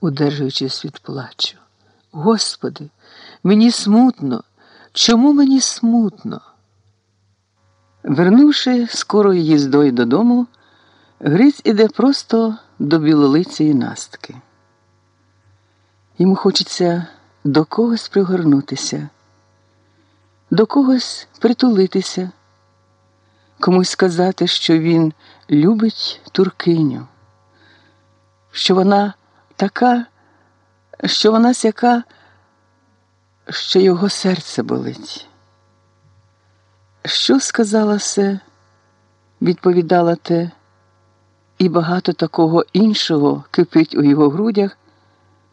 удержуючись від плачу. Господи, мені смутно. Чому мені смутно? Вернувши скорою їздою додому, Гриць іде просто до білолиції настки. Йому хочеться до когось пригорнутися, до когось притулитися, комусь сказати, що він любить туркиню, що вона така, що вона сяка, що його серце болить. Що сказала все, відповідала те, і багато такого іншого кипить у його грудях,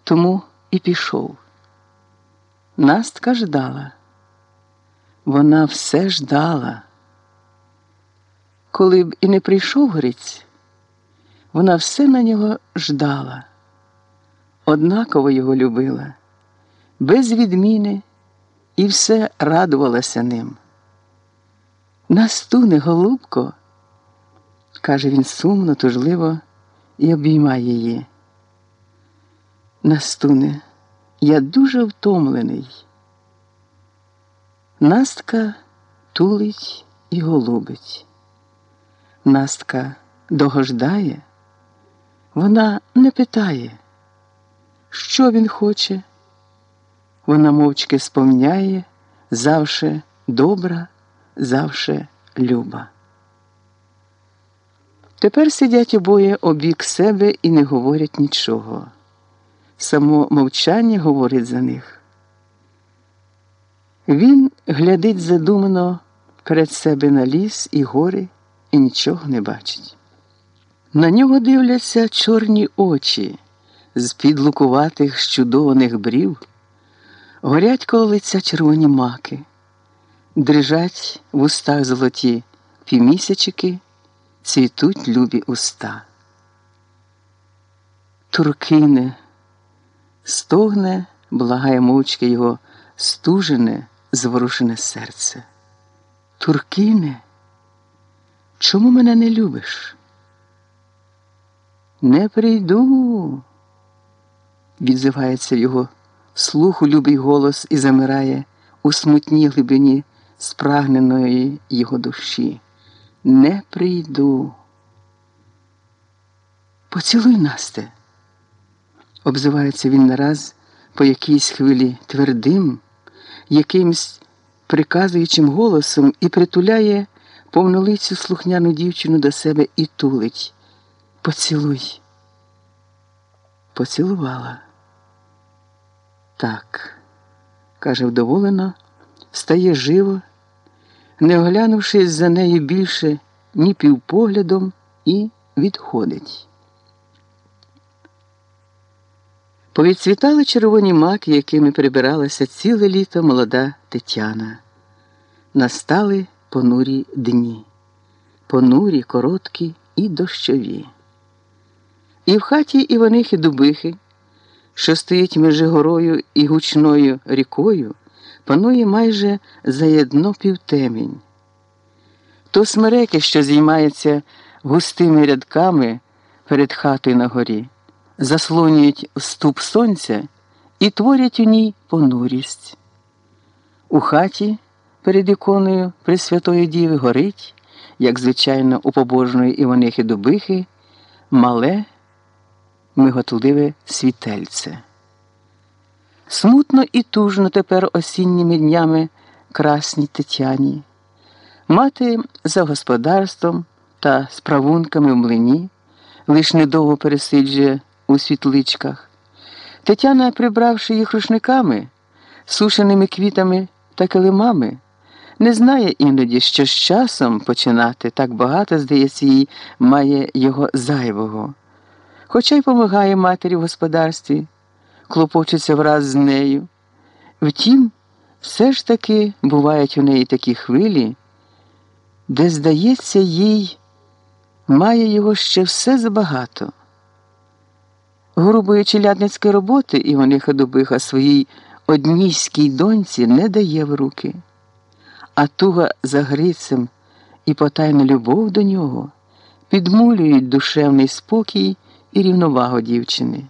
тому і пішов. Настка ждала. Вона все ждала. Коли б і не прийшов Гриць, вона все на нього ждала, однаково його любила, без відміни і все радувалася ним. Настуне, голубко, каже він сумно, тужливо і обіймає її. Настуне, я дуже втомлений. Настка тулить і голубить. Настка догождає, вона не питає, що він хоче. Вона мовчки сповняє завше добра завше люба. Тепер сидять обоє обік себе і не говорять нічого. Само мовчання говорить за них. Він глядить задумано перед себе на ліс і гори і нічого не бачить. На нього дивляться чорні очі з під лукуватих щудованих брів, горять коло лиця червоні маки дрижать в устах золоті півмісячики, цвітуть любі уста. Туркине, стогне, благає мовчки його стужене, зворушене серце. Туркине, чому мене не любиш? Не прийду, відзивається його слуху любий голос і замирає у смутній глибині спрагненої його душі. Не прийду. Поцілуй Насте, обзивається він нараз по якійсь хвилі твердим, якимсь приказуючим голосом і притуляє повнолицю слухняну дівчину до себе і тулить. Поцілуй. Поцілувала. Так, каже вдоволено стає живо, не оглянувшись за нею більше ні півпоглядом, і відходить. Повідцвітали червоні маки, якими прибиралася ціле літо молода Тетяна. Настали понурі дні, понурі, короткі і дощові. І в хаті Іванихи Дубихи, що стоїть між горою і гучною рікою панує майже заєдно півтемінь. То смереки, що зіймаються густими рядками перед хатою на горі, заслонюють ступ сонця і творять у ній понурість. У хаті перед іконою Пресвятої Діви горить, як звичайно, у побожної Іванихи Дубихи, мале миготливе світельце. Смутно і тужно тепер осінніми днями красній Тетяні. Мати за господарством та справунками в млині лиш недовго пересиджує у світличках. Тетяна, прибравши їх рушниками, сушеними квітами та килимами, не знає іноді, що з часом починати так багато, здається, їй має його зайвого, хоча й помагає матері в господарстві клопочеться враз з нею. Втім, все ж таки бувають у неї такі хвилі, де, здається, їй має його ще все забагато. Грубої челядницької роботи Івани Ходобиха своїй однійській доньці не дає в руки, а туга за Грицем і потайна любов до нього підмулюють душевний спокій і рівновагу дівчини.